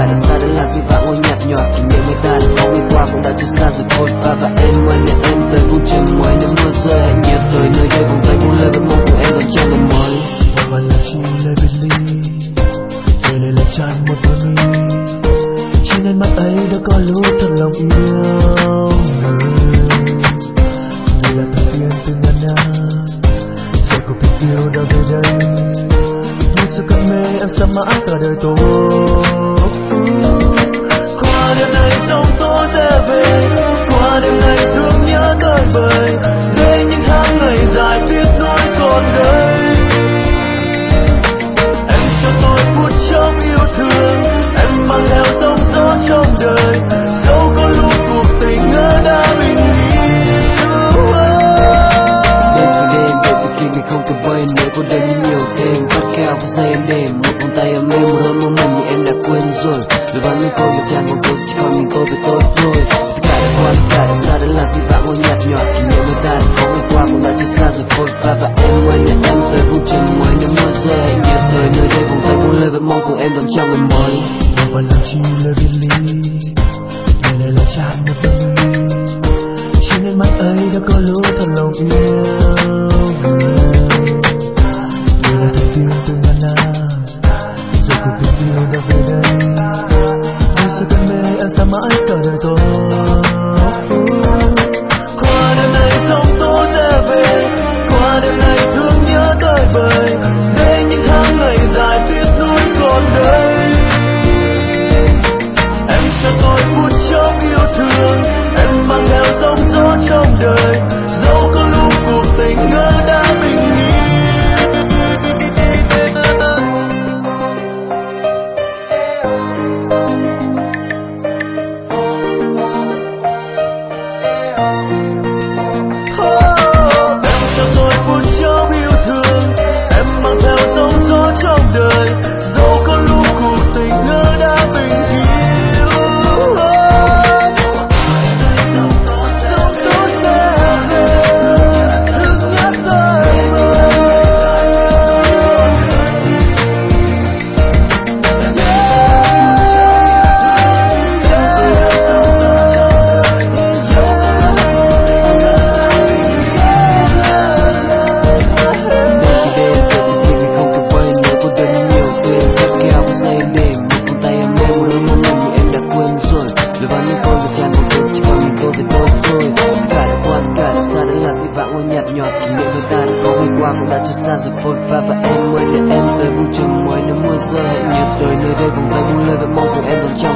ta đã xa đã là gì và ngôi nhạt nhòa? Kỷ niệm người ta đã có ngày qua, cũng đã chưa xa rồi. Thôi và và em ơi mẹ em, về vùng trời mới nếu mưa rơi. Hãy nhớ tới nơi đây, vòng tay buông lời vẫn mong của em còn trong ngày mới. Và là chi lời biệt ly. Để lại là tràn một đôi mi Chỉ nên mắt ấy đã có lúc thật lòng yêu người. Là thần tiên từ ngàn năm rồi cuộc tình yêu đã về đây. Như sự cận mê, em sẽ mãi cả đời tôi. Nhiều thêm khát keo và dây em đêm một vòng tay ấm êm, một hôn môi mềm như em đã quên rồi. Lời văn những câu ngập tràn vào cô chỉ còn mình tôi với tôi thôi. Tất cả đã qua tất cả đã xa đã là gì vã ngôi nhạt nhòa. Kỷ niệm người ta đã có ngày qua, cũng đã chưa xa rồi. Thôi và và em ơi nhà em, tới vùng trường mới nếu mưa rơi. Hãy nhớ tới nơi đây vòng tay buông lời vẫn mong cùng em đón chào ngày mới. Đâu phải làm chi lời biệt ly để lại là chạm một đôi chỉ nên mắt ấy đã có lúc thật lòng yêu và ngôi nhạt nhòa kỷ niệm với ta đã có ngày qua, cũng đã trôi xa rồi, phôi pha và em ơi, để em tới vùng trời mới nếu mưa rơi hẹn nhớ tới nơi đây cùng tay buông lời và mong cùng em đến chào